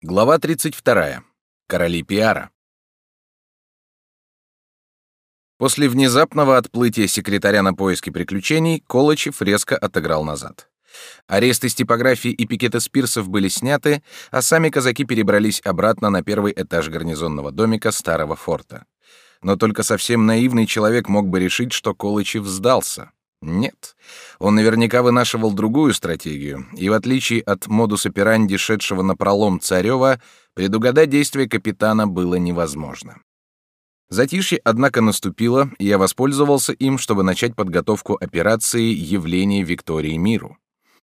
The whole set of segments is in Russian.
Глава 32. Короли пиара. После внезапного отплытия секретаря на поиски приключений Колычев резко отыграл назад. Аресты из типографии и пикеты спирсов были сняты, а сами казаки перебрались обратно на первый этаж гарнизонного домика старого форта. Но только совсем наивный человек мог бы решить, что Колычев сдался. Нет. Он наверняка вынашивал другую стратегию, и в отличие от модус операнди, шедшего на пролом Царева, предугадать действия капитана было невозможно. Затишье, однако, наступило, и я воспользовался им, чтобы начать подготовку операции «Явление Виктории миру».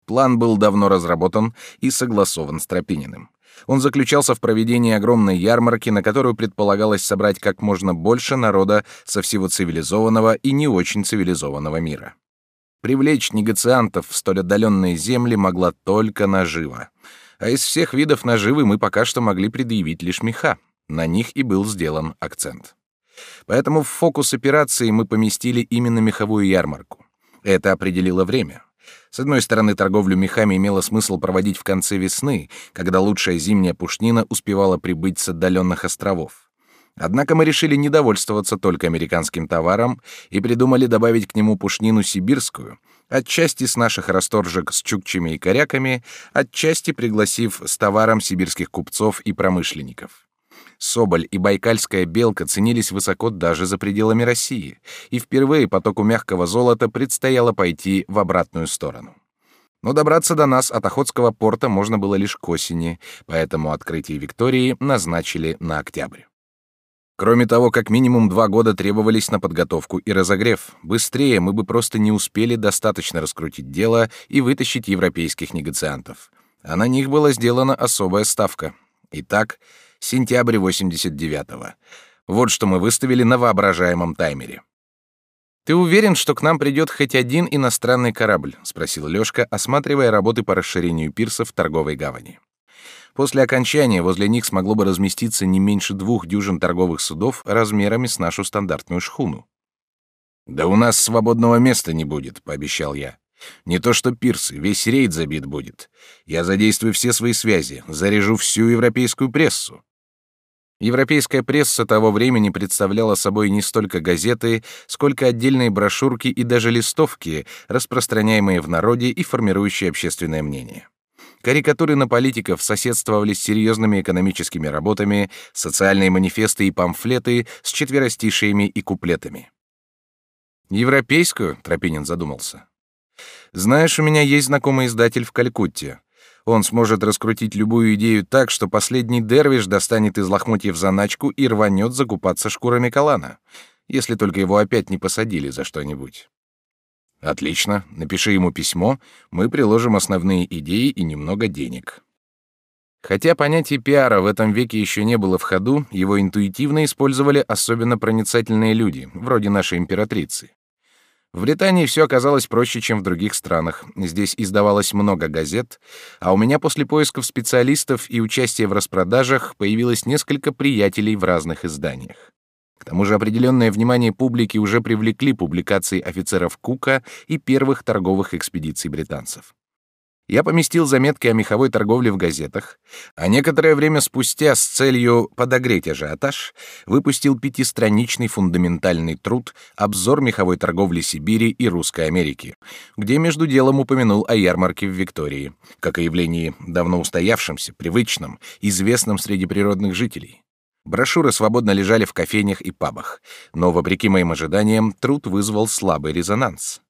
План был давно разработан и согласован с Тропининым. Он заключался в проведении огромной ярмарки, на которую предполагалось собрать как можно больше народа со всего цивилизованного и не очень цивилизованного мира. Привлечь негациантов в столь отдаленные земли могла только нажива. А из всех видов наживы мы пока что могли предъявить лишь меха. На них и был сделан акцент. Поэтому в фокус операции мы поместили именно меховую ярмарку. Это определило время. С одной стороны, торговлю мехами имело смысл проводить в конце весны, когда лучшая зимняя пушнина успевала прибыть с отдаленных островов. Однако мы решили не довольствоваться только американским товаром и придумали добавить к нему пушнину сибирскую, отчасти с наших расторжек с чукчами и коряками, отчасти пригласив с товаром сибирских купцов и промышленников. Соболь и байкальская белка ценились высоко даже за пределами России, и впервые потоку мягкого золота предстояло пойти в обратную сторону. Но добраться до нас от Охотского порта можно было лишь к осени, поэтому открытие Виктории назначили на октябрь. Кроме того, как минимум два года требовались на подготовку и разогрев. Быстрее мы бы просто не успели достаточно раскрутить дело и вытащить европейских негациантов. А на них была сделана особая ставка. Итак, сентябрь 89-го. Вот что мы выставили на воображаемом таймере. «Ты уверен, что к нам придет хоть один иностранный корабль?» — спросил Лёшка, осматривая работы по расширению пирсов торговой гавани. После окончания возле них смогло бы разместиться не меньше двух дюжин торговых судов размерами с нашу стандартную шхуну. «Да у нас свободного места не будет», — пообещал я. «Не то что пирсы, весь рейд забит будет. Я задействую все свои связи, заряжу всю европейскую прессу». Европейская пресса того времени представляла собой не столько газеты, сколько отдельные брошюрки и даже листовки, распространяемые в народе и формирующие общественное мнение. Карикатуры на политиков соседствовали с серьезными экономическими работами, социальные манифесты и памфлеты с четверостишиями и куплетами. «Европейскую?» — Тропинин задумался. «Знаешь, у меня есть знакомый издатель в Калькутте. Он сможет раскрутить любую идею так, что последний дервиш достанет из лохмотьев заначку и рванет закупаться шкурами калана, если только его опять не посадили за что-нибудь. Отлично, напиши ему письмо, мы приложим основные идеи и немного денег. Хотя понятие пиара в этом веке еще не было в ходу, его интуитивно использовали особенно проницательные люди, вроде нашей императрицы. В Британии все оказалось проще, чем в других странах. Здесь издавалось много газет, а у меня после поисков специалистов и участия в распродажах появилось несколько приятелей в разных изданиях. К тому же определенное внимание публики уже привлекли публикации офицеров Кука и первых торговых экспедиций британцев. Я поместил заметки о меховой торговле в газетах, а некоторое время спустя с целью подогреть ажиотаж выпустил пятистраничный фундаментальный труд «Обзор меховой торговли Сибири и Русской Америки», где между делом упомянул о ярмарке в Виктории, как о явлении давно устоявшемся, привычном, известном среди природных жителей. Брошюры свободно лежали в кофейнях и пабах, но, вопреки моим ожиданиям, труд вызвал слабый резонанс.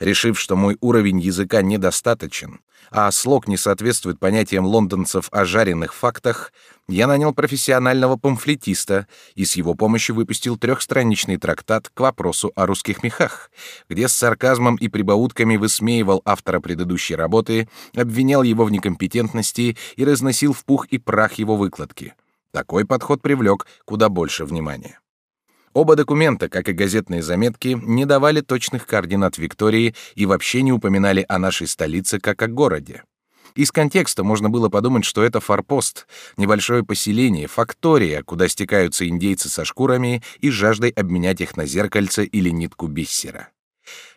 Решив, что мой уровень языка недостаточен, а слог не соответствует понятиям лондонцев о жареных фактах, я нанял профессионального памфлетиста и с его помощью выпустил трехстраничный трактат к вопросу о русских мехах, где с сарказмом и прибаутками высмеивал автора предыдущей работы, обвинял его в некомпетентности и разносил в пух и прах его выкладки — такой подход привлек куда больше внимания. Оба документа, как и газетные заметки, не давали точных координат Виктории и вообще не упоминали о нашей столице как о городе. Из контекста можно было подумать, что это форпост, небольшое поселение, фактория, куда стекаются индейцы со шкурами и жаждой обменять их на зеркальце или нитку биссера.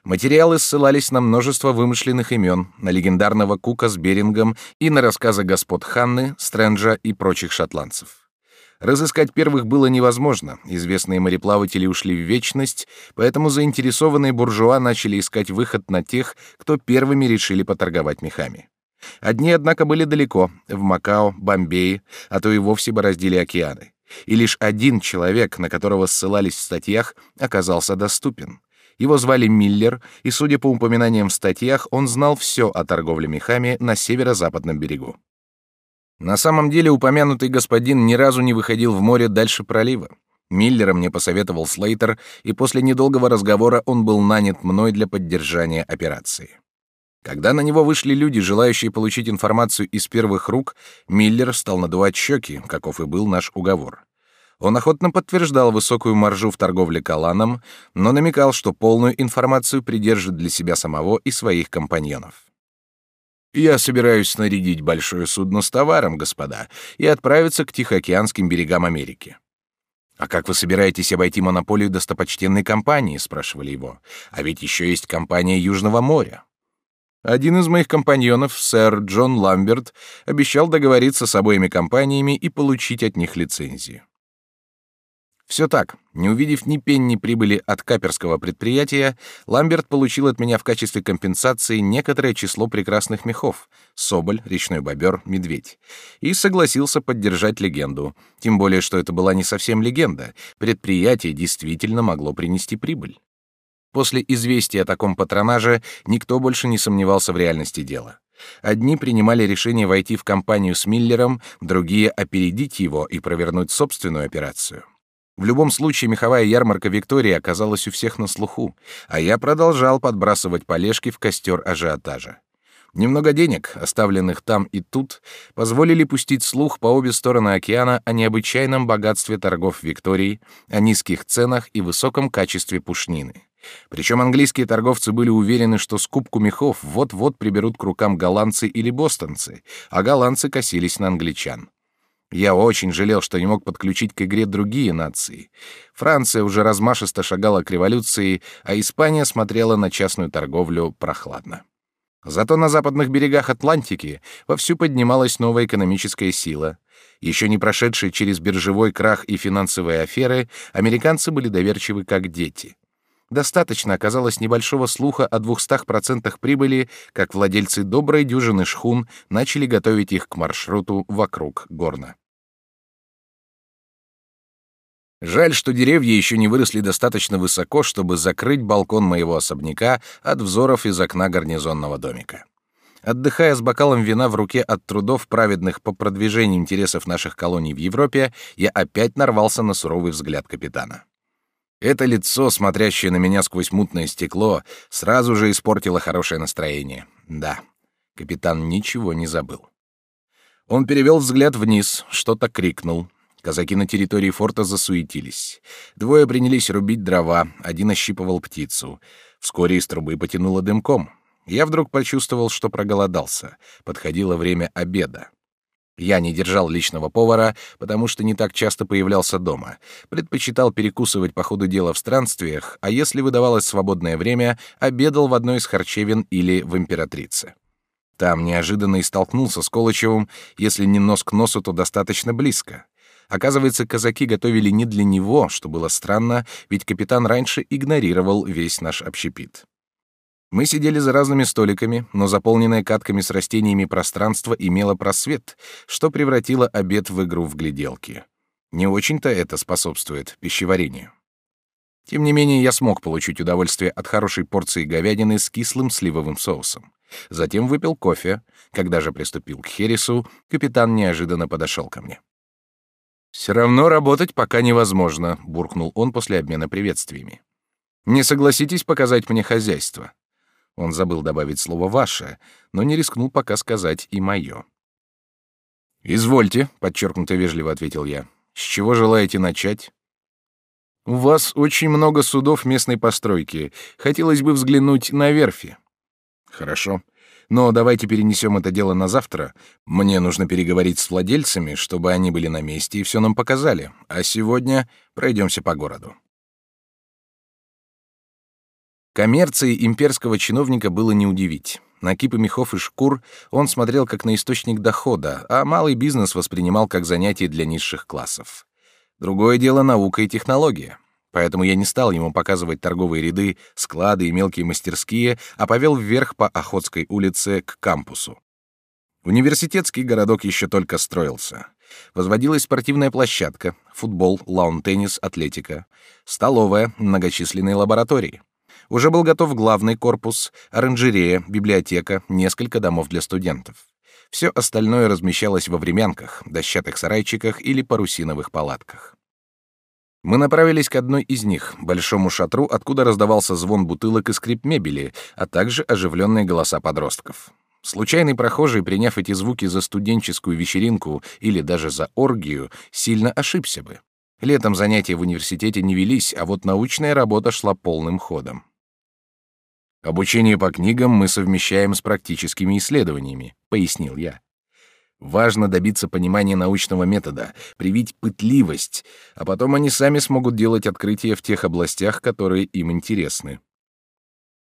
Материалы ссылались на множество вымышленных имен, на легендарного Кука с Берингом и на рассказы господ Ханны, Стрэнджа и прочих шотландцев. Разыскать первых было невозможно, известные мореплаватели ушли в вечность, поэтому заинтересованные буржуа начали искать выход на тех, кто первыми решили поторговать мехами. Одни, однако, были далеко, в Макао, Бомбее, а то и вовсе бороздили океаны. И лишь один человек, на которого ссылались в статьях, оказался доступен. Его звали Миллер, и, судя по упоминаниям в статьях, он знал все о торговле мехами на северо-западном берегу. На самом деле упомянутый господин ни разу не выходил в море дальше пролива. Миллера мне посоветовал Слейтер, и после недолгого разговора он был нанят мной для поддержания операции. Когда на него вышли люди, желающие получить информацию из первых рук, Миллер стал надувать щеки, каков и был наш уговор. Он охотно подтверждал высокую маржу в торговле каланом, но намекал, что полную информацию придержит для себя самого и своих компаньонов. «Я собираюсь снарядить большое судно с товаром, господа, и отправиться к Тихоокеанским берегам Америки». «А как вы собираетесь обойти монополию достопочтенной компании?» — спрашивали его. «А ведь еще есть компания Южного моря». Один из моих компаньонов, сэр Джон Ламберт, обещал договориться с обоими компаниями и получить от них лицензию. Все так. Не увидев ни пенни прибыли от каперского предприятия, Ламберт получил от меня в качестве компенсации некоторое число прекрасных мехов — соболь, речной бобер, медведь. И согласился поддержать легенду. Тем более, что это была не совсем легенда. Предприятие действительно могло принести прибыль. После известия о таком патронаже никто больше не сомневался в реальности дела. Одни принимали решение войти в компанию с Миллером, другие — опередить его и провернуть собственную операцию. В любом случае, меховая ярмарка Виктории оказалась у всех на слуху, а я продолжал подбрасывать полежки в костер ажиотажа. Немного денег, оставленных там и тут, позволили пустить слух по обе стороны океана о необычайном богатстве торгов Виктории, о низких ценах и высоком качестве пушнины. Причем английские торговцы были уверены, что скупку мехов вот-вот приберут к рукам голландцы или бостонцы, а голландцы косились на англичан. Я очень жалел, что не мог подключить к игре другие нации. Франция уже размашисто шагала к революции, а Испания смотрела на частную торговлю прохладно. Зато на западных берегах Атлантики вовсю поднималась новая экономическая сила. Еще не прошедшие через биржевой крах и финансовые аферы, американцы были доверчивы как дети. Достаточно оказалось небольшого слуха о 200% прибыли, как владельцы доброй дюжины шхун начали готовить их к маршруту вокруг Горна. Жаль, что деревья еще не выросли достаточно высоко, чтобы закрыть балкон моего особняка от взоров из окна гарнизонного домика. Отдыхая с бокалом вина в руке от трудов, праведных по продвижению интересов наших колоний в Европе, я опять нарвался на суровый взгляд капитана. Это лицо, смотрящее на меня сквозь мутное стекло, сразу же испортило хорошее настроение. Да, капитан ничего не забыл. Он перевел взгляд вниз, что-то крикнул. Казаки на территории форта засуетились. Двое принялись рубить дрова, один ощипывал птицу. Вскоре из трубы потянуло дымком. Я вдруг почувствовал, что проголодался. Подходило время обеда. Я не держал личного повара, потому что не так часто появлялся дома. Предпочитал перекусывать по ходу дела в странствиях, а если выдавалось свободное время, обедал в одной из харчевин или в императрице. Там неожиданно и столкнулся с Колычевым, если не нос к носу, то достаточно близко. Оказывается, казаки готовили не для него, что было странно, ведь капитан раньше игнорировал весь наш общепит. Мы сидели за разными столиками, но заполненное катками с растениями пространство имело просвет, что превратило обед в игру в гляделки. Не очень-то это способствует пищеварению. Тем не менее, я смог получить удовольствие от хорошей порции говядины с кислым сливовым соусом. Затем выпил кофе. Когда же приступил к Хересу, капитан неожиданно подошел ко мне. «Все равно работать пока невозможно», — буркнул он после обмена приветствиями. «Не согласитесь показать мне хозяйство?» Он забыл добавить слово «ваше», но не рискнул пока сказать и «моё». «Извольте», — подчеркнуто вежливо ответил я. «С чего желаете начать?» «У вас очень много судов местной постройки. Хотелось бы взглянуть на верфи». «Хорошо. Но давайте перенесем это дело на завтра. Мне нужно переговорить с владельцами, чтобы они были на месте и все нам показали. А сегодня пройдемся по городу». Коммерции имперского чиновника было не удивить. На кипы мехов и шкур он смотрел как на источник дохода, а малый бизнес воспринимал как занятие для низших классов. Другое дело — наука и технология. Поэтому я не стал ему показывать торговые ряды, склады и мелкие мастерские, а повел вверх по Охотской улице к кампусу. Университетский городок еще только строился. Возводилась спортивная площадка, футбол, лаун-теннис, атлетика, столовая, многочисленные лаборатории. Уже был готов главный корпус, оранжерея, библиотека, несколько домов для студентов. Все остальное размещалось во времянках, дощатых сарайчиках или парусиновых палатках. Мы направились к одной из них, большому шатру, откуда раздавался звон бутылок и скрип мебели, а также оживленные голоса подростков. Случайный прохожий, приняв эти звуки за студенческую вечеринку или даже за оргию, сильно ошибся бы. Летом занятия в университете не велись, а вот научная работа шла полным ходом. Обучение по книгам мы совмещаем с практическими исследованиями, пояснил я. Важно добиться понимания научного метода, привить пытливость, а потом они сами смогут делать открытия в тех областях, которые им интересны.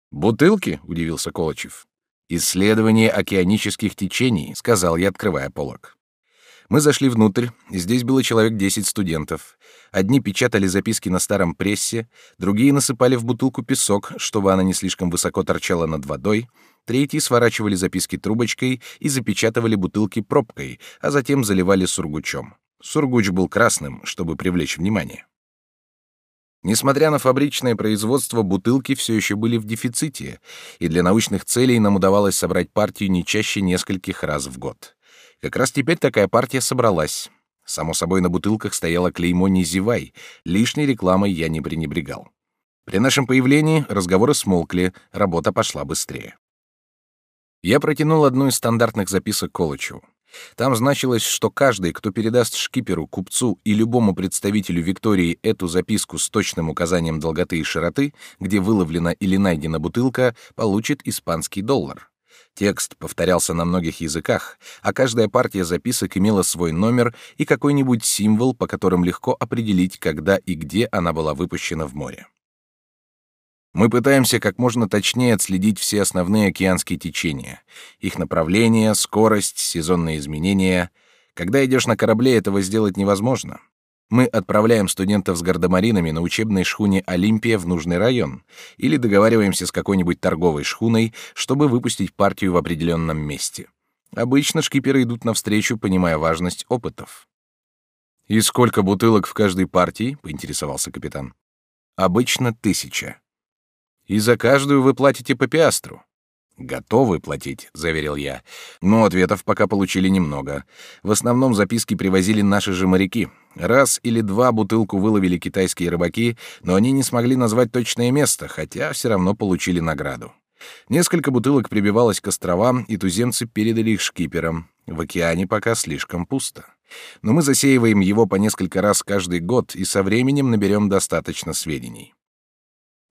Бутылки, удивился Колочев. Исследование океанических течений, сказал я, открывая полок. Мы зашли внутрь, здесь было человек десять студентов. Одни печатали записки на старом прессе, другие насыпали в бутылку песок, чтобы она не слишком высоко торчала над водой, третьи сворачивали записки трубочкой и запечатывали бутылки пробкой, а затем заливали сургучом. Сургуч был красным, чтобы привлечь внимание. Несмотря на фабричное производство, бутылки все еще были в дефиците, и для научных целей нам удавалось собрать партию не чаще нескольких раз в год. Как раз теперь такая партия собралась. Само собой, на бутылках стояло клеймо «Не зевай», лишней рекламой я не пренебрегал. При нашем появлении разговоры смолкли, работа пошла быстрее. Я протянул одну из стандартных записок Колычу. Там значилось, что каждый, кто передаст шкиперу, купцу и любому представителю Виктории эту записку с точным указанием долготы и широты, где выловлена или найдена бутылка, получит испанский доллар. Текст повторялся на многих языках, а каждая партия записок имела свой номер и какой-нибудь символ, по которым легко определить, когда и где она была выпущена в море. Мы пытаемся как можно точнее отследить все основные океанские течения, их направление, скорость, сезонные изменения. Когда идешь на корабле, этого сделать невозможно. Мы отправляем студентов с гардемаринами на учебной шхуне «Олимпия» в нужный район или договариваемся с какой-нибудь торговой шхуной, чтобы выпустить партию в определенном месте. Обычно шкиперы идут навстречу, понимая важность опытов. «И сколько бутылок в каждой партии?» — поинтересовался капитан. «Обычно тысяча». «И за каждую вы платите по пиастру?» «Готовы платить», — заверил я. Но ответов пока получили немного. В основном записки привозили наши же моряки. Раз или два бутылку выловили китайские рыбаки, но они не смогли назвать точное место, хотя все равно получили награду. Несколько бутылок прибивалось к островам, и туземцы передали их шкиперам. В океане пока слишком пусто. Но мы засеиваем его по несколько раз каждый год и со временем наберем достаточно сведений.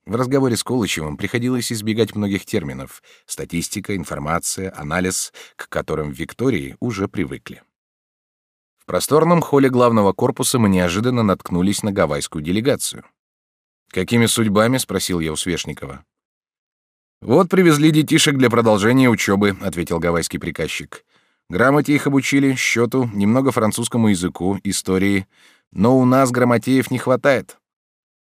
В разговоре с Колычевым приходилось избегать многих терминов — статистика, информация, анализ, к которым в Виктории уже привыкли. В просторном холле главного корпуса мы неожиданно наткнулись на гавайскую делегацию. «Какими судьбами?» — спросил я у Свешникова. «Вот привезли детишек для продолжения учебы», — ответил гавайский приказчик. «Грамоте их обучили, счету, немного французскому языку, истории. Но у нас грамотеев не хватает.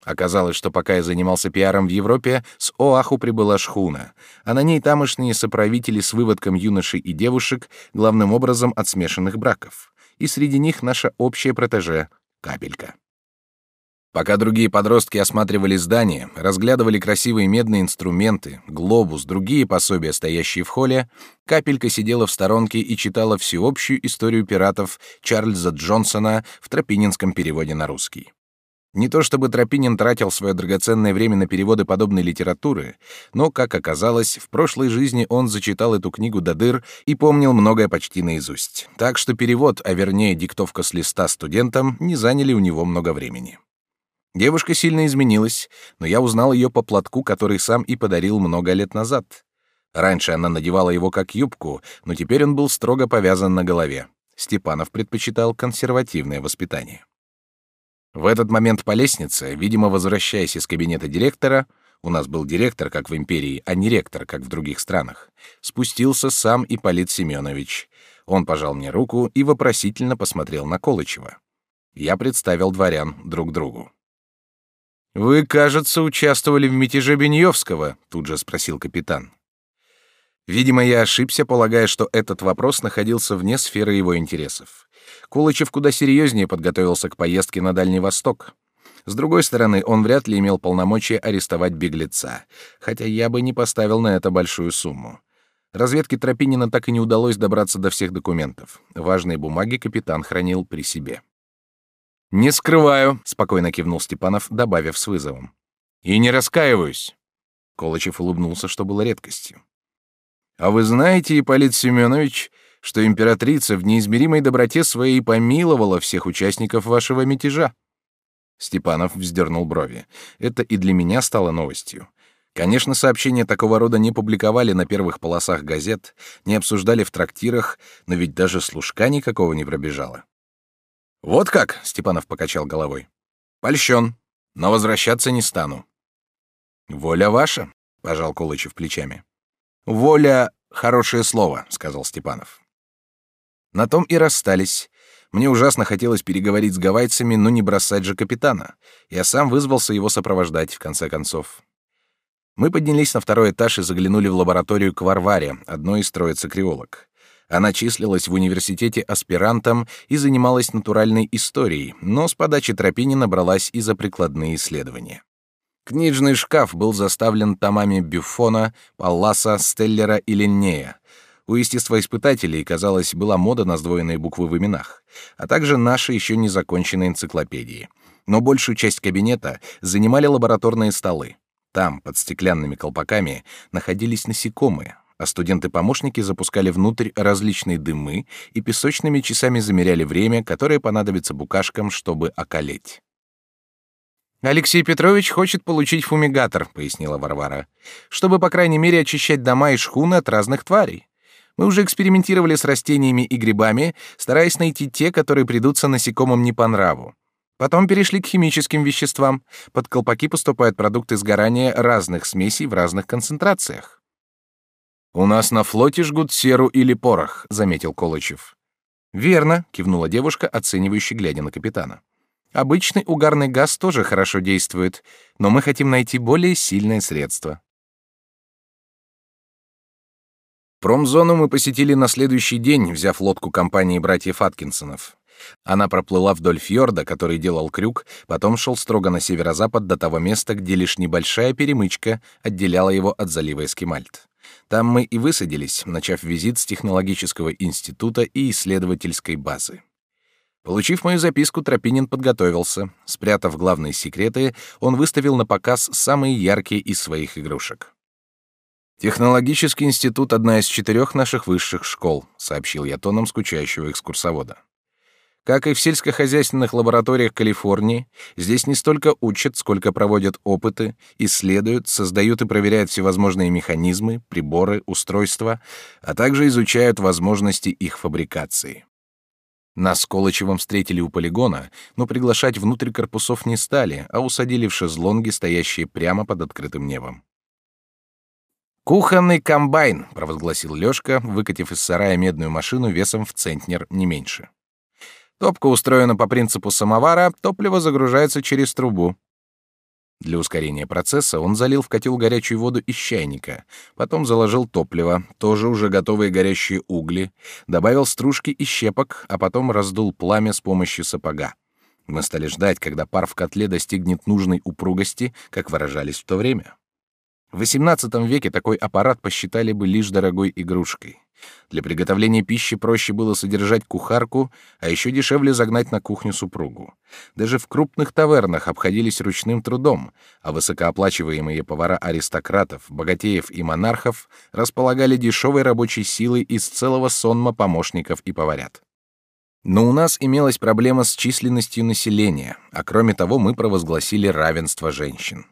Оказалось, что пока я занимался пиаром в Европе, с Оаху прибыла шхуна, а на ней тамошние соправители с выводком юношей и девушек, главным образом от смешанных браков. И среди них наша общая протеже — Капелька. Пока другие подростки осматривали здание, разглядывали красивые медные инструменты, глобус, другие пособия, стоящие в холле, Капелька сидела в сторонке и читала всеобщую историю пиратов Чарльза Джонсона в тропининском переводе на русский. Не то чтобы Тропинин тратил свое драгоценное время на переводы подобной литературы, но, как оказалось, в прошлой жизни он зачитал эту книгу до дыр и помнил многое почти наизусть. Так что перевод, а вернее диктовка с листа студентам, не заняли у него много времени. Девушка сильно изменилась, но я узнал ее по платку, который сам и подарил много лет назад. Раньше она надевала его как юбку, но теперь он был строго повязан на голове. Степанов предпочитал консервативное воспитание. В этот момент по лестнице, видимо, возвращаясь из кабинета директора, у нас был директор, как в империи, а не ректор, как в других странах, спустился сам Ипполит Семенович. Он пожал мне руку и вопросительно посмотрел на Колычева. Я представил дворян друг другу. «Вы, кажется, участвовали в мятеже Беньевского?» — тут же спросил капитан. Видимо, я ошибся, полагая, что этот вопрос находился вне сферы его интересов. Кулычев куда серьезнее подготовился к поездке на Дальний Восток. С другой стороны, он вряд ли имел полномочия арестовать беглеца, хотя я бы не поставил на это большую сумму. Разведке Тропинина так и не удалось добраться до всех документов. Важные бумаги капитан хранил при себе. «Не скрываю», — спокойно кивнул Степанов, добавив с вызовом. «И не раскаиваюсь». Колычев улыбнулся, что было редкостью. А вы знаете, Ипполит Семенович, что императрица в неизмеримой доброте своей помиловала всех участников вашего мятежа? Степанов вздернул брови. Это и для меня стало новостью. Конечно, сообщения такого рода не публиковали на первых полосах газет, не обсуждали в трактирах, но ведь даже служка никакого не пробежало. «Вот как?» — Степанов покачал головой. «Польщен, но возвращаться не стану». «Воля ваша», — пожал Колычев плечами. «Воля — хорошее слово», — сказал Степанов. На том и расстались. Мне ужасно хотелось переговорить с гавайцами, но не бросать же капитана. Я сам вызвался его сопровождать, в конце концов. Мы поднялись на второй этаж и заглянули в лабораторию к Варваре, одной из троицы креолог. Она числилась в университете аспирантом и занималась натуральной историей, но с подачи Тропинина бралась и за прикладные исследования. Книжный шкаф был заставлен томами Бюфона, Палласа, Стеллера и Линнея. У естествоиспытателей, казалось, была мода на сдвоенные буквы в именах, а также наши еще не законченные энциклопедии. Но большую часть кабинета занимали лабораторные столы. Там, под стеклянными колпаками, находились насекомые, а студенты-помощники запускали внутрь различные дымы и песочными часами замеряли время, которое понадобится букашкам, чтобы околеть. Алексей Петрович хочет получить фумигатор, пояснила Варвара, чтобы по крайней мере очищать дома и шхуны от разных тварей. Мы уже экспериментировали с растениями и грибами, стараясь найти те, которые придутся насекомым не по нраву. Потом перешли к химическим веществам. Под колпаки поступают продукты сгорания разных смесей в разных концентрациях. У нас на флоте жгут серу или порох, заметил Колычев. Верно, кивнула девушка, оценивающе глядя на капитана. Обычный угарный газ тоже хорошо действует, но мы хотим найти более сильное средство. Промзону мы посетили на следующий день, взяв лодку компании братьев Аткинсонов. Она проплыла вдоль фьорда, который делал крюк, потом шел строго на северо-запад до того места, где лишь небольшая перемычка отделяла его от залива Эскимальт. Там мы и высадились, начав визит с технологического института и исследовательской базы. Получив мою записку, Тропинин подготовился. Спрятав главные секреты, он выставил на показ самые яркие из своих игрушек. «Технологический институт — одна из четырех наших высших школ», — сообщил я тоном скучающего экскурсовода. Как и в сельскохозяйственных лабораториях Калифорнии, здесь не столько учат, сколько проводят опыты, исследуют, создают и проверяют всевозможные механизмы, приборы, устройства, а также изучают возможности их фабрикации. Нас с Колычевым встретили у полигона, но приглашать внутрь корпусов не стали, а усадили в шезлонги, стоящие прямо под открытым небом. «Кухонный комбайн», — провозгласил Лёшка, выкатив из сарая медную машину весом в центнер, не меньше. Топка устроена по принципу самовара, топливо загружается через трубу. Для ускорения процесса он залил в котел горячую воду из чайника, потом заложил топливо, тоже уже готовые горящие угли, добавил стружки и щепок, а потом раздул пламя с помощью сапога. Мы стали ждать, когда пар в котле достигнет нужной упругости, как выражались в то время. В XVIII веке такой аппарат посчитали бы лишь дорогой игрушкой. Для приготовления пищи проще было содержать кухарку, а еще дешевле загнать на кухню супругу. Даже в крупных тавернах обходились ручным трудом, а высокооплачиваемые повара аристократов, богатеев и монархов располагали дешевой рабочей силой из целого сонма помощников и поварят. Но у нас имелась проблема с численностью населения, а кроме того мы провозгласили равенство женщин.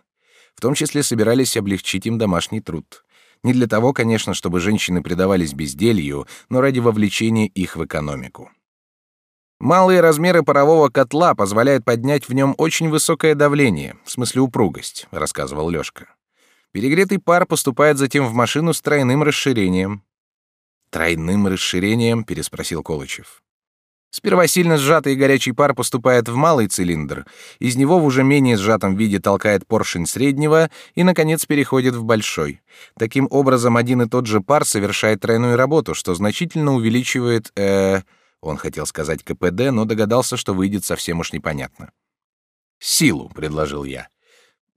В том числе собирались облегчить им домашний труд. Не для того, конечно, чтобы женщины предавались безделью, но ради вовлечения их в экономику. Малые размеры парового котла позволяют поднять в нем очень высокое давление, в смысле упругость, рассказывал Лёшка. Перегретый пар поступает затем в машину с тройным расширением. Тройным расширением, переспросил Колычев. Сперва сильно сжатый горячий пар поступает в малый цилиндр, из него в уже менее сжатом виде толкает поршень среднего и, наконец, переходит в большой. Таким образом, один и тот же пар совершает тройную работу, что значительно увеличивает... Э, он хотел сказать КПД, но догадался, что выйдет совсем уж непонятно. «Силу», — предложил я.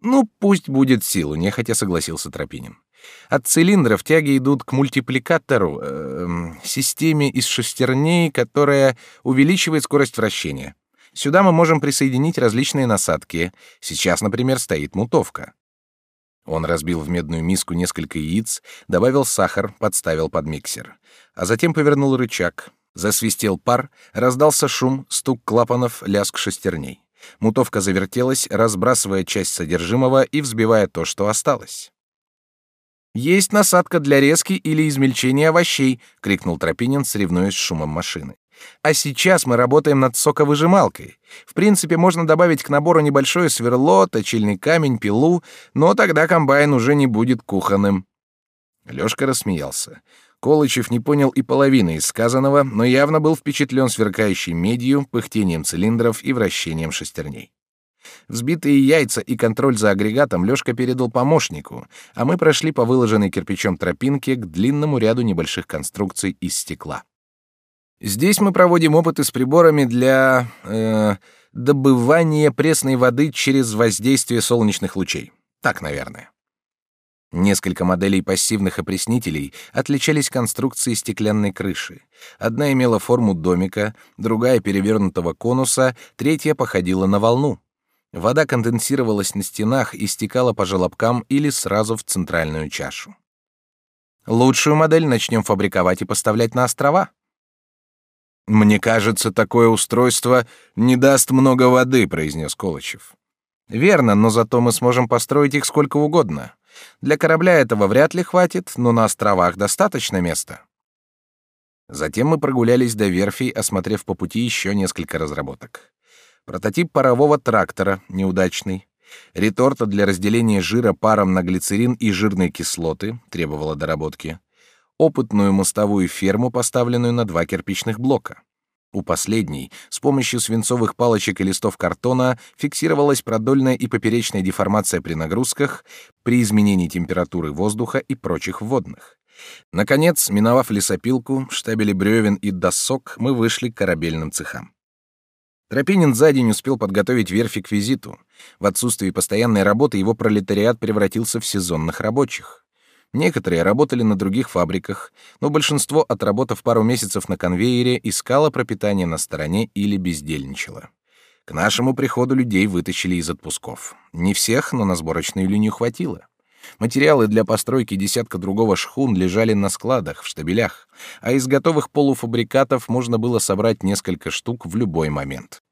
«Ну, пусть будет силу», — нехотя согласился Тропинин. От цилиндров тяги идут к мультипликатору, э, системе из шестерней, которая увеличивает скорость вращения. Сюда мы можем присоединить различные насадки. Сейчас, например, стоит мутовка. Он разбил в медную миску несколько яиц, добавил сахар, подставил под миксер. А затем повернул рычаг. Засвистел пар, раздался шум, стук клапанов, лязг шестерней. Мутовка завертелась, разбрасывая часть содержимого и взбивая то, что осталось. «Есть насадка для резки или измельчения овощей!» — крикнул Тропинин, соревнуясь с шумом машины. «А сейчас мы работаем над соковыжималкой. В принципе, можно добавить к набору небольшое сверло, точильный камень, пилу, но тогда комбайн уже не будет кухонным». Лёшка рассмеялся. Колычев не понял и половины из сказанного, но явно был впечатлен сверкающей медью, пыхтением цилиндров и вращением шестерней. Взбитые яйца и контроль за агрегатом Лёшка передал помощнику, а мы прошли по выложенной кирпичом тропинке к длинному ряду небольших конструкций из стекла. Здесь мы проводим опыты с приборами для э, добывания пресной воды через воздействие солнечных лучей. Так, наверное. Несколько моделей пассивных опреснителей отличались конструкцией стеклянной крыши. Одна имела форму домика, другая перевернутого конуса, третья походила на волну. Вода конденсировалась на стенах и стекала по желобкам или сразу в центральную чашу. Лучшую модель начнем фабриковать и поставлять на острова. Мне кажется, такое устройство не даст много воды, произнес Колычев. Верно, но зато мы сможем построить их сколько угодно. Для корабля этого вряд ли хватит, но на островах достаточно места. Затем мы прогулялись до верфей, осмотрев по пути еще несколько разработок. Прототип парового трактора неудачный. Реторта для разделения жира паром на глицерин и жирные кислоты требовала доработки. Опытную мостовую ферму, поставленную на два кирпичных блока. У последней с помощью свинцовых палочек и листов картона фиксировалась продольная и поперечная деформация при нагрузках, при изменении температуры воздуха и прочих вводных. Наконец, миновав лесопилку, штабели бревен и досок, мы вышли к корабельным цехам. Тропинин за день успел подготовить верфи к визиту. В отсутствии постоянной работы его пролетариат превратился в сезонных рабочих. Некоторые работали на других фабриках, но большинство, отработав пару месяцев на конвейере, искало пропитание на стороне или бездельничало. К нашему приходу людей вытащили из отпусков. Не всех, но на сборочную линию хватило. Материалы для постройки десятка другого шхун лежали на складах, в штабелях, а из готовых полуфабрикатов можно было собрать несколько штук в любой момент.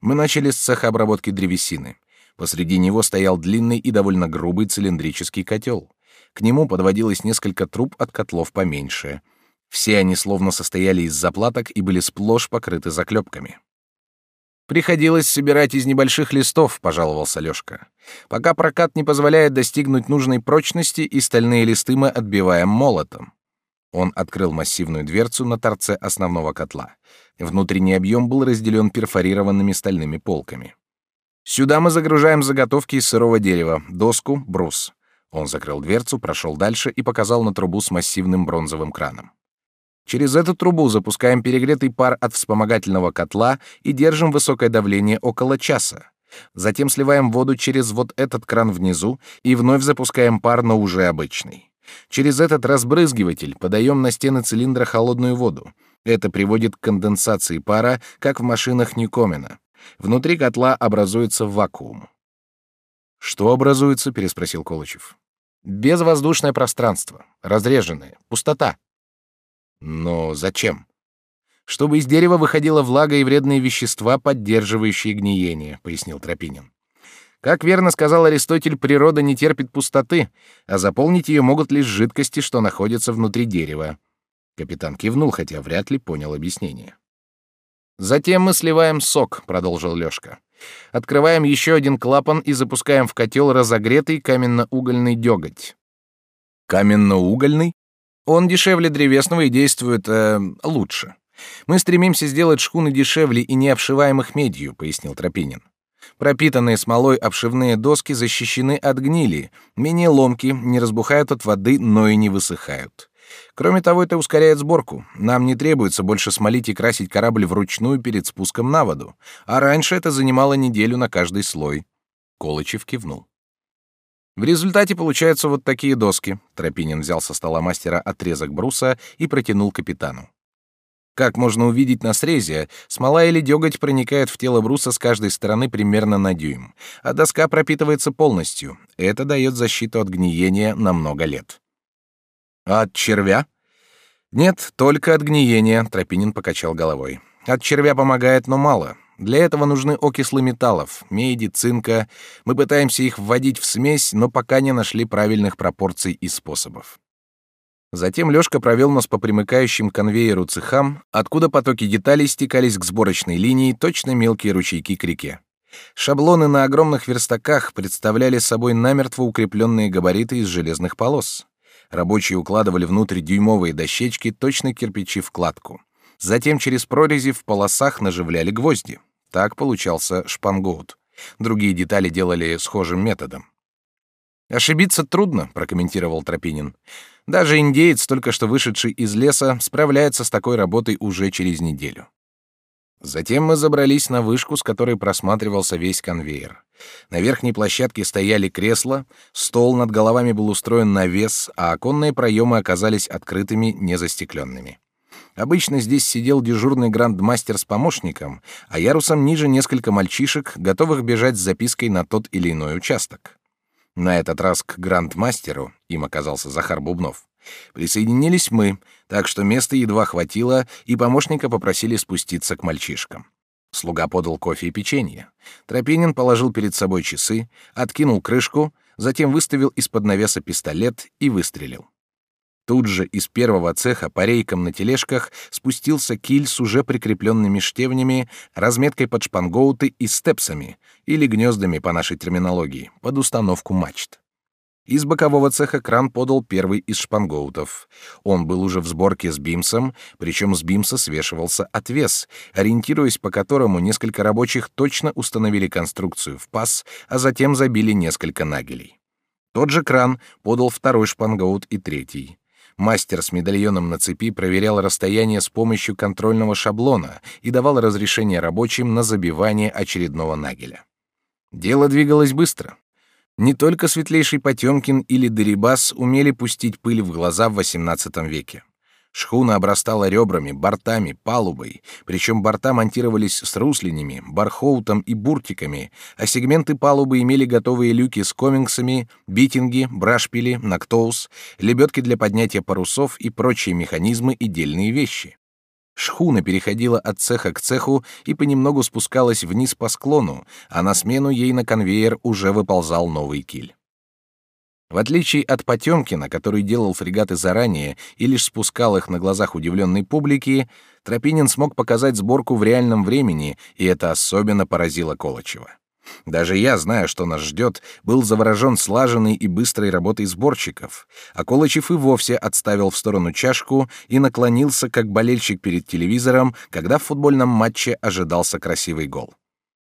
Мы начали с цеха обработки древесины. Посреди него стоял длинный и довольно грубый цилиндрический котел. К нему подводилось несколько труб от котлов поменьше. Все они словно состояли из заплаток и были сплошь покрыты заклепками. Приходилось собирать из небольших листов, пожаловался Лёшка. Пока прокат не позволяет достигнуть нужной прочности, и стальные листы мы отбиваем молотом. Он открыл массивную дверцу на торце основного котла. Внутренний объем был разделен перфорированными стальными полками. Сюда мы загружаем заготовки из сырого дерева, доску, брус. Он закрыл дверцу, прошел дальше и показал на трубу с массивным бронзовым краном. Через эту трубу запускаем перегретый пар от вспомогательного котла и держим высокое давление около часа. Затем сливаем воду через вот этот кран внизу и вновь запускаем пар, но уже обычный. Через этот разбрызгиватель подаем на стены цилиндра холодную воду. Это приводит к конденсации пара, как в машинах Никомена. Внутри котла образуется вакуум. «Что образуется?» — переспросил Колычев. «Безвоздушное пространство, разреженное, пустота». Но зачем? Чтобы из дерева выходила влага и вредные вещества, поддерживающие гниение, пояснил Тропинин. Как верно сказал Аристотель, природа не терпит пустоты, а заполнить ее могут лишь жидкости, что находятся внутри дерева. Капитан кивнул, хотя вряд ли понял объяснение. Затем мы сливаем сок, продолжил Лёшка. Открываем еще один клапан и запускаем в котел разогретый каменно-угольный деготь. Каменно-угольный? Он дешевле древесного и действует э, лучше. Мы стремимся сделать шхуны дешевле и не обшиваем их медью, пояснил Тропинин. Пропитанные смолой обшивные доски защищены от гнили, менее ломки, не разбухают от воды, но и не высыхают. Кроме того, это ускоряет сборку. Нам не требуется больше смолить и красить корабль вручную перед спуском на воду, а раньше это занимало неделю на каждый слой. Колычев кивнул. В результате получаются вот такие доски. Тропинин взял со стола мастера отрезок бруса и протянул капитану. Как можно увидеть на срезе, смола или деготь проникает в тело бруса с каждой стороны примерно на дюйм, а доска пропитывается полностью. Это дает защиту от гниения на много лет. От червя? Нет, только от гниения, Тропинин покачал головой. От червя помогает, но мало. Для этого нужны окислы металлов, меди, цинка. Мы пытаемся их вводить в смесь, но пока не нашли правильных пропорций и способов. Затем Лёшка провел нас по примыкающим к конвейеру цехам, откуда потоки деталей стекались к сборочной линии, точно мелкие ручейки к реке. Шаблоны на огромных верстаках представляли собой намертво укрепленные габариты из железных полос. Рабочие укладывали внутрь дюймовые дощечки, точно кирпичи в кладку. Затем через прорези в полосах наживляли гвозди. Так получался шпангоут. Другие детали делали схожим методом. «Ошибиться трудно», — прокомментировал Тропинин. «Даже индеец, только что вышедший из леса, справляется с такой работой уже через неделю». Затем мы забрались на вышку, с которой просматривался весь конвейер. На верхней площадке стояли кресла, стол над головами был устроен навес, а оконные проемы оказались открытыми, незастекленными. Обычно здесь сидел дежурный грандмастер с помощником, а ярусом ниже несколько мальчишек, готовых бежать с запиской на тот или иной участок. На этот раз к грандмастеру, им оказался Захар Бубнов, присоединились мы, так что места едва хватило, и помощника попросили спуститься к мальчишкам. Слуга подал кофе и печенье. Тропинин положил перед собой часы, откинул крышку, затем выставил из-под навеса пистолет и выстрелил. Тут же из первого цеха по рейкам на тележках спустился киль с уже прикрепленными штевнями, разметкой под шпангоуты и степсами, или гнездами по нашей терминологии, под установку мачт. Из бокового цеха кран подал первый из шпангоутов. Он был уже в сборке с бимсом, причем с бимса свешивался отвес, ориентируясь по которому несколько рабочих точно установили конструкцию в паз, а затем забили несколько нагелей. Тот же кран подал второй шпангоут и третий. Мастер с медальоном на цепи проверял расстояние с помощью контрольного шаблона и давал разрешение рабочим на забивание очередного нагеля. Дело двигалось быстро. Не только светлейший Потемкин или Дерибас умели пустить пыль в глаза в XVIII веке. Шхуна обрастала ребрами, бортами, палубой, причем борта монтировались с русленями, бархоутом и буртиками, а сегменты палубы имели готовые люки с комингсами, битинги, брашпили, нактоус, лебедки для поднятия парусов и прочие механизмы и дельные вещи. Шхуна переходила от цеха к цеху и понемногу спускалась вниз по склону, а на смену ей на конвейер уже выползал новый киль. В отличие от Потемкина, который делал фрегаты заранее и лишь спускал их на глазах удивленной публики, Тропинин смог показать сборку в реальном времени, и это особенно поразило Колычева. Даже я, зная, что нас ждет, был заворожен слаженной и быстрой работой сборщиков, а Колычев и вовсе отставил в сторону чашку и наклонился, как болельщик перед телевизором, когда в футбольном матче ожидался красивый гол.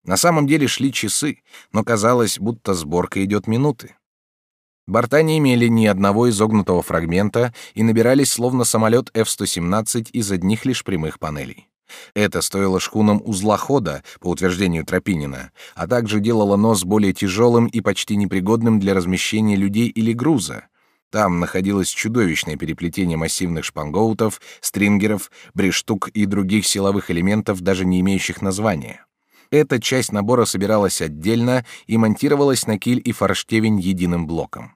На самом деле шли часы, но казалось, будто сборка идет минуты. Борта не имели ни одного изогнутого фрагмента и набирались словно самолет F-117 из одних лишь прямых панелей. Это стоило шхунам узла хода, по утверждению Тропинина, а также делало нос более тяжелым и почти непригодным для размещения людей или груза. Там находилось чудовищное переплетение массивных шпангоутов, стрингеров, брештук и других силовых элементов, даже не имеющих названия. Эта часть набора собиралась отдельно и монтировалась на киль и форштевень единым блоком.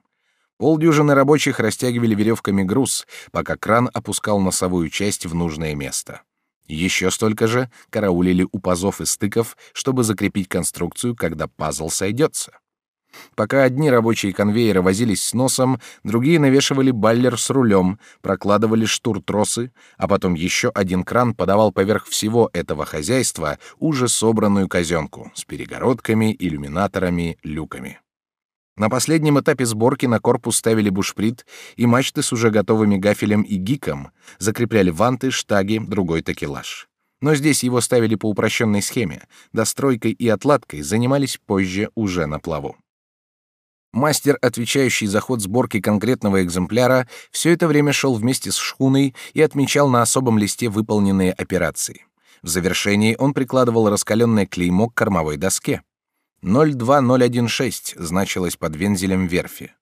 Полдюжины рабочих растягивали веревками груз, пока кран опускал носовую часть в нужное место. Еще столько же караулили у пазов и стыков, чтобы закрепить конструкцию, когда пазл сойдется. Пока одни рабочие конвейеры возились с носом, другие навешивали баллер с рулем, прокладывали штуртросы, а потом еще один кран подавал поверх всего этого хозяйства уже собранную казенку с перегородками, иллюминаторами, люками. На последнем этапе сборки на корпус ставили бушприт и мачты с уже готовыми гафелем и гиком, закрепляли ванты, штаги, другой такелаж. Но здесь его ставили по упрощенной схеме, достройкой и отладкой занимались позже уже на плаву. Мастер, отвечающий за ход сборки конкретного экземпляра, все это время шел вместе с шхуной и отмечал на особом листе выполненные операции. В завершении он прикладывал раскаленное клеймо к кормовой доске. 02016 значилось под вензелем верфи.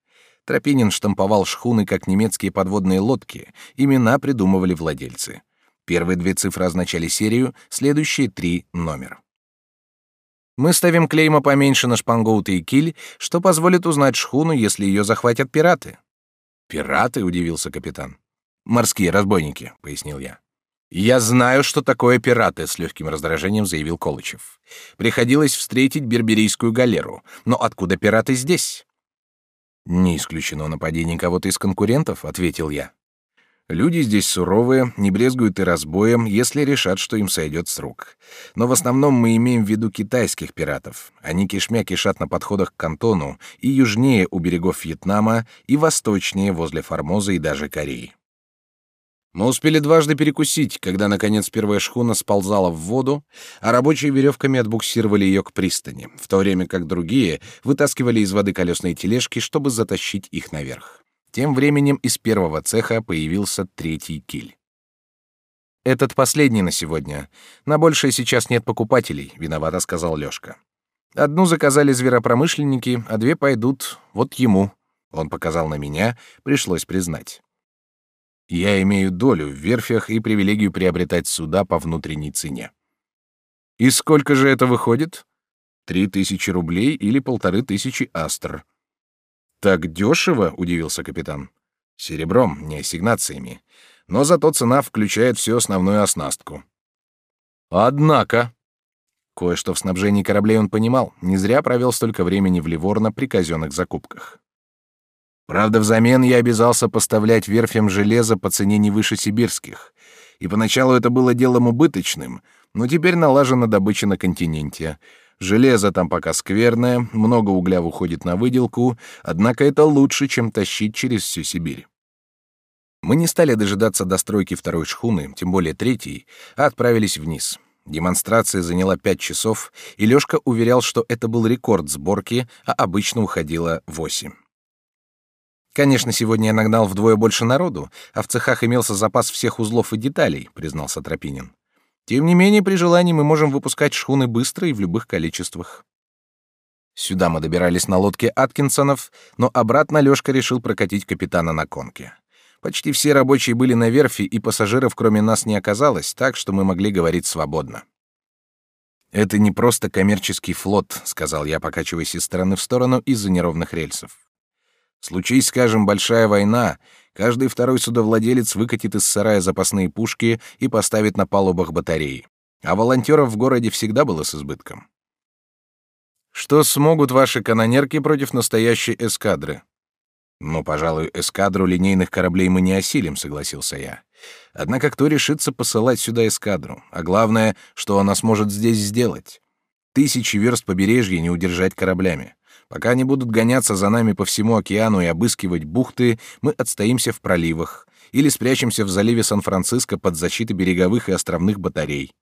Тропинин штамповал шхуны как немецкие подводные лодки, имена придумывали владельцы. Первые две цифры означали серию, следующие три — номер. Мы ставим клейма поменьше на шпангоуты и киль, что позволит узнать шхуну, если ее захватят пираты. Пираты, удивился капитан. Морские разбойники, пояснил я. Я знаю, что такое пираты, с легким раздражением заявил Колычев. Приходилось встретить берберийскую галеру, но откуда пираты здесь? Не исключено нападение кого-то из конкурентов, ответил я. Люди здесь суровые, не брезгуют и разбоем, если решат, что им сойдет с рук. Но в основном мы имеем в виду китайских пиратов. Они кишмя кишат на подходах к Кантону и южнее у берегов Вьетнама, и восточнее возле Формоза и даже Кореи. Мы успели дважды перекусить, когда, наконец, первая шхуна сползала в воду, а рабочие веревками отбуксировали ее к пристани, в то время как другие вытаскивали из воды колесные тележки, чтобы затащить их наверх. Тем временем из первого цеха появился третий киль. Этот последний на сегодня. На большее сейчас нет покупателей, виновато сказал Лёшка. Одну заказали зверопромышленники, а две пойдут вот ему. Он показал на меня, пришлось признать. Я имею долю в верфях и привилегию приобретать суда по внутренней цене. И сколько же это выходит? Три тысячи рублей или полторы тысячи астр. Так дешево, удивился капитан. Серебром, не ассигнациями. Но зато цена включает всю основную оснастку. Однако, кое-что в снабжении кораблей он понимал, не зря провел столько времени в Ливорно при казенных закупках. Правда, взамен я обязался поставлять верфям железо по цене не выше сибирских. И поначалу это было делом убыточным, но теперь налажена добыча на континенте. Железо там пока скверное, много угля уходит на выделку, однако это лучше, чем тащить через всю Сибирь. Мы не стали дожидаться достройки второй шхуны, тем более третьей, а отправились вниз. Демонстрация заняла пять часов, и Лёшка уверял, что это был рекорд сборки, а обычно уходило восемь. Конечно, сегодня я нагнал вдвое больше народу, а в цехах имелся запас всех узлов и деталей, признался Тропинин. Тем не менее, при желании мы можем выпускать шхуны быстро и в любых количествах. Сюда мы добирались на лодке Аткинсонов, но обратно Лёшка решил прокатить капитана на конке. Почти все рабочие были на верфи, и пассажиров кроме нас не оказалось, так что мы могли говорить свободно. «Это не просто коммерческий флот», — сказал я, покачиваясь из стороны в сторону из-за неровных рельсов. Случись, скажем, большая война, каждый второй судовладелец выкатит из сарая запасные пушки и поставит на палубах батареи. А волонтеров в городе всегда было с избытком. Что смогут ваши канонерки против настоящей эскадры? Ну, пожалуй, эскадру линейных кораблей мы не осилим, согласился я. Однако кто решится посылать сюда эскадру? А главное, что она сможет здесь сделать? Тысячи верст побережья не удержать кораблями. Пока они будут гоняться за нами по всему океану и обыскивать бухты, мы отстоимся в проливах или спрячемся в заливе Сан-Франциско под защитой береговых и островных батарей.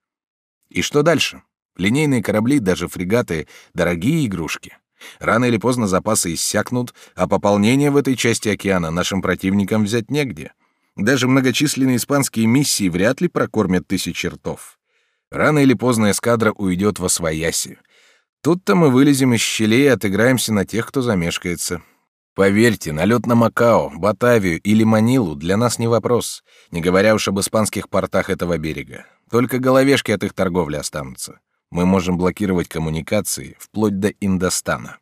И что дальше? Линейные корабли, даже фрегаты — дорогие игрушки. Рано или поздно запасы иссякнут, а пополнение в этой части океана нашим противникам взять негде. Даже многочисленные испанские миссии вряд ли прокормят тысячи ртов. Рано или поздно эскадра уйдет во свояси, Тут-то мы вылезем из щелей и отыграемся на тех, кто замешкается. Поверьте, налет на Макао, Батавию или Манилу для нас не вопрос, не говоря уж об испанских портах этого берега. Только головешки от их торговли останутся. Мы можем блокировать коммуникации вплоть до Индостана.